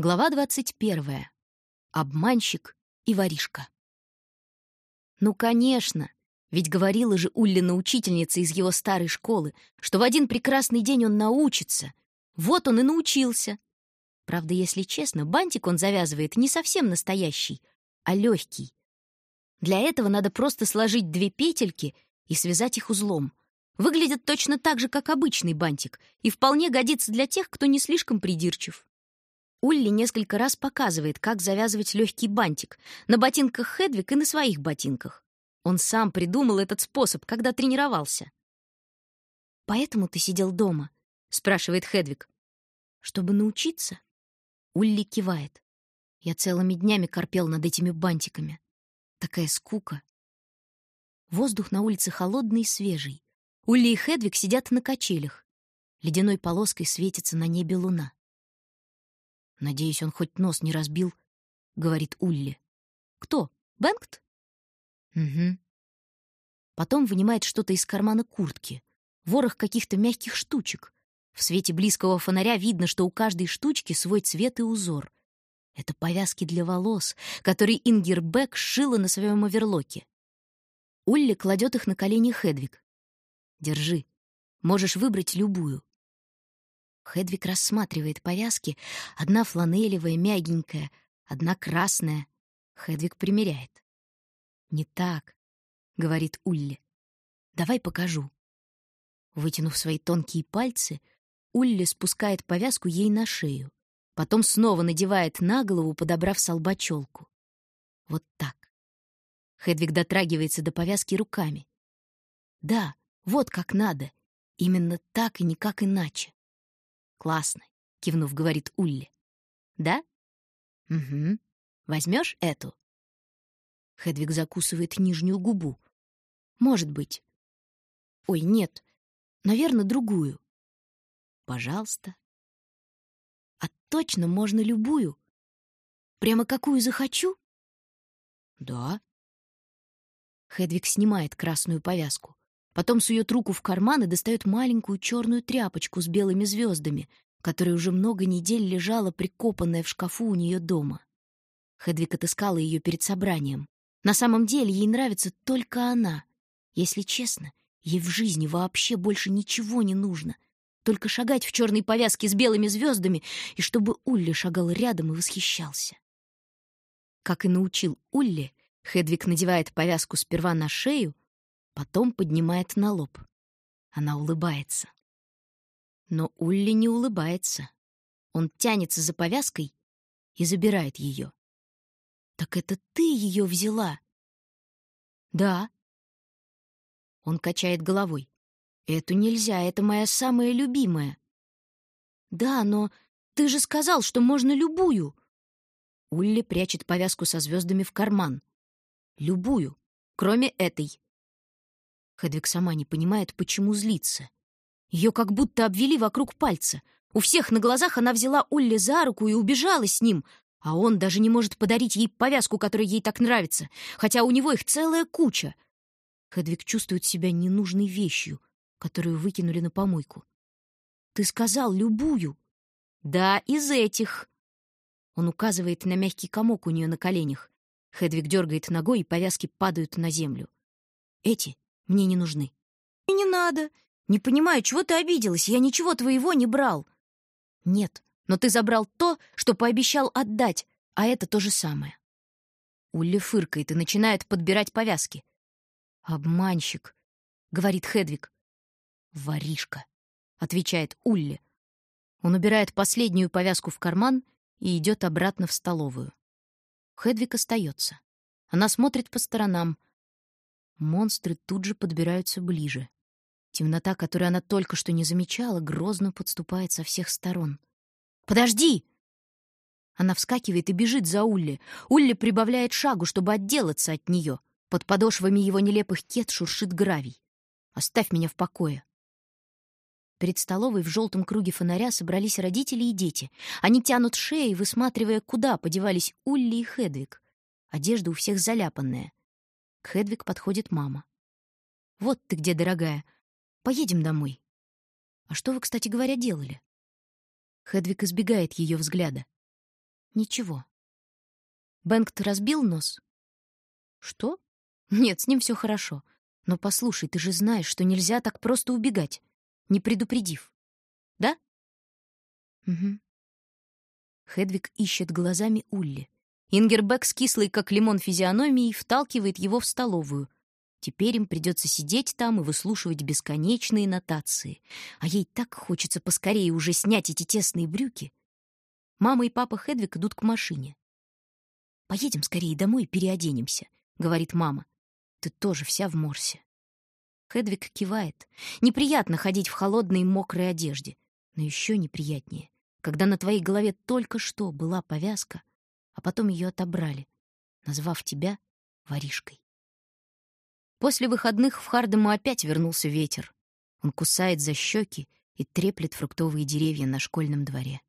Глава 21. Обманщик и воришка. Ну, конечно, ведь говорила же Уллина учительница из его старой школы, что в один прекрасный день он научится. Вот он и научился. Правда, если честно, бантик он завязывает не совсем настоящий, а легкий. Для этого надо просто сложить две петельки и связать их узлом. Выглядит точно так же, как обычный бантик, и вполне годится для тех, кто не слишком придирчив. Улли несколько раз показывает, как завязывать легкий бантик на ботинках Хедвик и на своих ботинках. Он сам придумал этот способ, когда тренировался. «Поэтому ты сидел дома?» — спрашивает Хедвик. «Чтобы научиться?» Улли кивает. Я целыми днями корпел над этими бантиками. Такая скука. Воздух на улице холодный и свежий. Улли и Хедвик сидят на качелях. Ледяной полоской светится на небе луна. «Надеюсь, он хоть нос не разбил», — говорит Улли. «Кто? Бэнгт?» «Угу». Потом вынимает что-то из кармана куртки. Ворох каких-то мягких штучек. В свете близкого фонаря видно, что у каждой штучки свой цвет и узор. Это повязки для волос, которые Ингер Бек сшила на своем оверлоке. Улли кладет их на колени Хедвиг. «Держи. Можешь выбрать любую. Хедвик рассматривает повязки. Одна фланелевая, мягенькая, одна красная. Хедвик примеряет. «Не так», — говорит Улли. «Давай покажу». Вытянув свои тонкие пальцы, Улли спускает повязку ей на шею. Потом снова надевает на голову, подобрав солбачелку. Вот так. Хедвиг дотрагивается до повязки руками. Да, вот как надо. Именно так и никак иначе. «Классно», — кивнув, говорит Улли. «Да?» «Угу. Возьмешь эту?» Хедвиг закусывает нижнюю губу. «Может быть». «Ой, нет. Наверное, другую». «Пожалуйста». «А точно можно любую? Прямо какую захочу?» «Да». Хедвиг снимает красную повязку. Потом сует руку в карман и достает маленькую черную тряпочку с белыми звездами, которая уже много недель лежала прикопанная в шкафу у нее дома. Хедвиг отыскала ее перед собранием. На самом деле ей нравится только она. Если честно, ей в жизни вообще больше ничего не нужно. Только шагать в черной повязке с белыми звездами, и чтобы Улли шагал рядом и восхищался. Как и научил Улли, Хедвиг надевает повязку сперва на шею, потом поднимает на лоб. Она улыбается. Но Улли не улыбается. Он тянется за повязкой и забирает ее. «Так это ты ее взяла?» «Да». Он качает головой. «Эту нельзя, это моя самая любимая». «Да, но ты же сказал, что можно любую». Улли прячет повязку со звездами в карман. «Любую, кроме этой». Хедвиг сама не понимает, почему злится. Ее как будто обвели вокруг пальца. У всех на глазах она взяла Улли за руку и убежала с ним, а он даже не может подарить ей повязку, которая ей так нравится, хотя у него их целая куча. Хедвиг чувствует себя ненужной вещью, которую выкинули на помойку. «Ты сказал любую». «Да, из этих». Он указывает на мягкий комок у нее на коленях. Хедвиг дергает ногой, и повязки падают на землю. «Эти мне не нужны. И не надо. Не понимаю, чего ты обиделась? Я ничего твоего не брал. Нет, но ты забрал то, что пообещал отдать, а это то же самое. Улли фыркает и начинает подбирать повязки. «Обманщик», — говорит Хедвиг. «Воришка», — отвечает Улли. Он убирает последнюю повязку в карман и идет обратно в столовую. Хедвиг остается. Она смотрит по сторонам, Монстры тут же подбираются ближе. Темнота, которую она только что не замечала, грозно подступает со всех сторон. «Подожди!» Она вскакивает и бежит за Улли. Улли прибавляет шагу, чтобы отделаться от нее. Под подошвами его нелепых кет шуршит гравий. «Оставь меня в покое!» Перед столовой в желтом круге фонаря собрались родители и дети. Они тянут шеи, высматривая, куда подевались Улли и Хедвиг. Одежда у всех заляпанная. К Хедвиг подходит мама. «Вот ты где, дорогая. Поедем домой». «А что вы, кстати говоря, делали?» Хедвиг избегает ее взгляда. Ничего. Бенгт разбил нос? Что? Нет, с ним все хорошо. Но послушай, ты же знаешь, что нельзя так просто убегать, не предупредив. Да? Угу. Хедвиг ищет глазами Улли. Ингербек с кислой, как лимон, физиономией вталкивает его в столовую. Теперь им придется сидеть там и выслушивать бесконечные нотации. А ей так хочется поскорее уже снять эти тесные брюки. Мама и папа Хедвиг идут к машине. «Поедем скорее домой и переоденемся», — говорит мама. «Ты тоже вся в морсе». Хедвиг кивает. Неприятно ходить в холодной мокрой одежде. Но еще неприятнее, когда на твоей голове только что была повязка, а потом ее отобрали, назвав тебя воришкой. После выходных в Хардему опять вернулся ветер. Он кусает за щеки и треплет фруктовые деревья на школьном дворе.